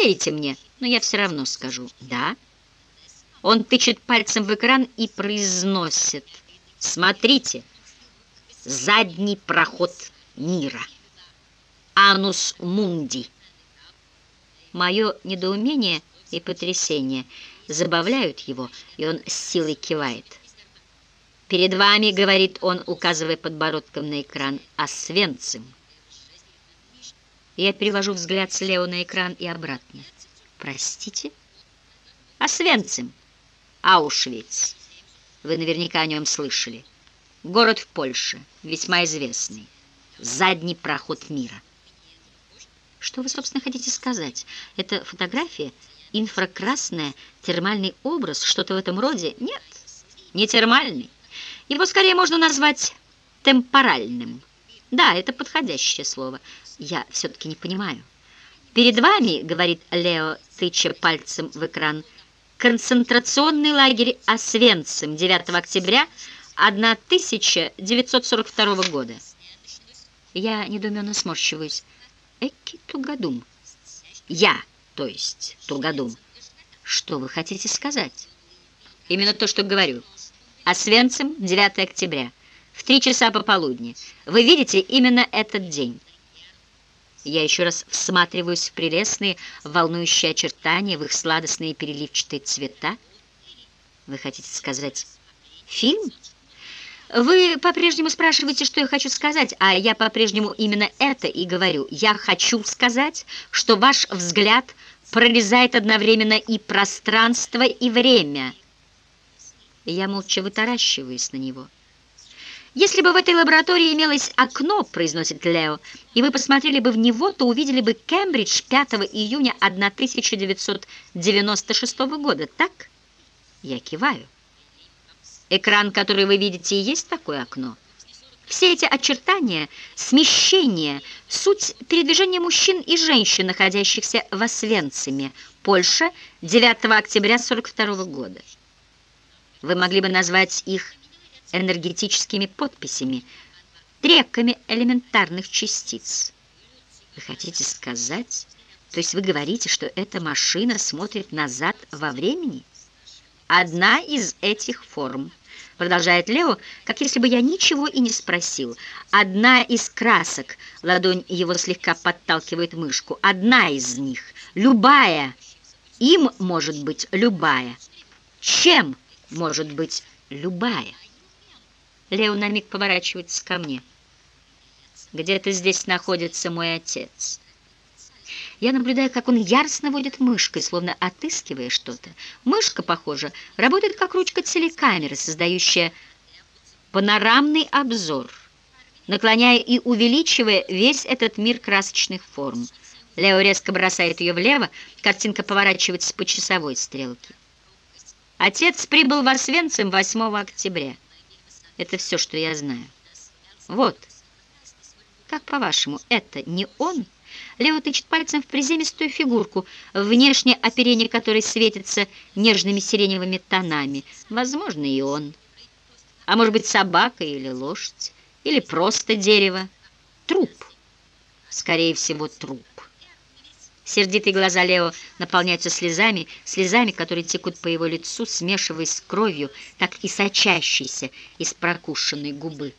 поверите мне, но я все равно скажу «да». Он тычет пальцем в экран и произносит «Смотрите, задний проход мира, анус мунди». Мое недоумение и потрясение забавляют его, и он с силой кивает. «Перед вами, — говорит он, указывая подбородком на экран, — Освенцим». Я перевожу взгляд с Лео на экран и обратно. «Простите?» «Освенцим, Аушвиц. Вы наверняка о нем слышали. Город в Польше, весьма известный. Задний проход мира». Что вы, собственно, хотите сказать? Это фотография? Инфракрасная, термальный образ? Что-то в этом роде? Нет, не термальный. Его скорее можно назвать темпоральным. Да, это подходящее слово. Я все-таки не понимаю. Перед вами, говорит Лео, тыча пальцем в экран, концентрационный лагерь Освенцим 9 октября 1942 года. Я недоуменно сморщиваюсь. Эки тугодум. Я, то есть тугодум. Что вы хотите сказать? Именно то, что говорю. Освенцим, 9 октября, в три часа пополудни. Вы видите именно этот день. Я еще раз всматриваюсь в прелестные, волнующие очертания, в их сладостные переливчатые цвета. Вы хотите сказать фильм? Вы по-прежнему спрашиваете, что я хочу сказать, а я по-прежнему именно это и говорю. Я хочу сказать, что ваш взгляд прорезает одновременно и пространство, и время. Я молча вытаращиваюсь на него. «Если бы в этой лаборатории имелось окно, — произносит Лео, — и вы посмотрели бы в него, то увидели бы Кембридж 5 июня 1996 года, так?» Я киваю. Экран, который вы видите, и есть такое окно. Все эти очертания, смещения, суть передвижения мужчин и женщин, находящихся в Освенциме, Польша, 9 октября 1942 года. Вы могли бы назвать их энергетическими подписями, треками элементарных частиц. Вы хотите сказать, то есть вы говорите, что эта машина смотрит назад во времени? Одна из этих форм, продолжает Лео, как если бы я ничего и не спросил. Одна из красок, ладонь его слегка подталкивает мышку, одна из них, любая, им может быть любая. Чем может быть любая? Лео на миг поворачивается ко мне. Где-то здесь находится мой отец. Я наблюдаю, как он яростно водит мышкой, словно отыскивая что-то. Мышка, похоже, работает как ручка телекамеры, создающая панорамный обзор, наклоняя и увеличивая весь этот мир красочных форм. Лео резко бросает ее влево, картинка поворачивается по часовой стрелке. Отец прибыл в Освенцим 8 октября. Это все, что я знаю. Вот. Как по-вашему, это не он? Лео тычет пальцем в приземистую фигурку, внешнее оперение которой светится нежными сиреневыми тонами. Возможно, и он. А может быть, собака или лошадь, или просто дерево. Труп. Скорее всего, труп. Сердитые глаза Лео наполняются слезами, слезами, которые текут по его лицу, смешиваясь с кровью, так и сочащейся из прокушенной губы.